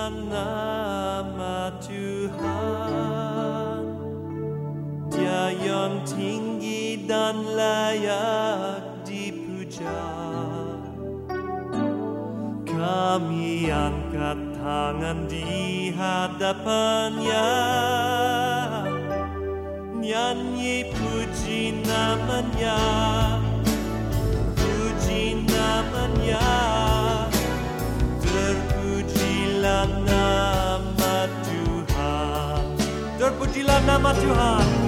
dalam nama Tuhan. Dia yang tinggi dan layak dipuja. Kami angkat tangan di hadapannya. Nyanyi puji namanya. Pujilah nama Tuhan.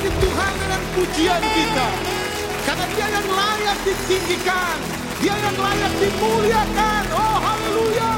bagi Tuhan dengan pujian kita. Karena dia yang layak ditinggikan. Dia yang layak dimuliakan. Oh haleluya.